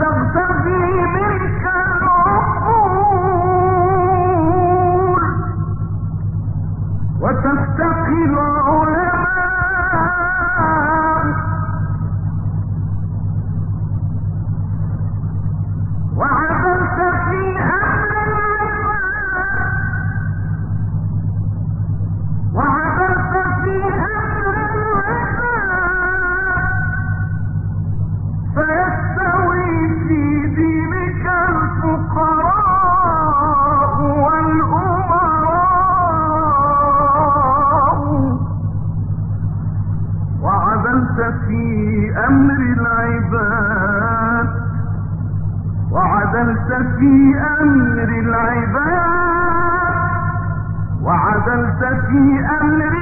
فاستغفر لي في أمر العباد وعدلت في أمر العباد وعدلت في أمر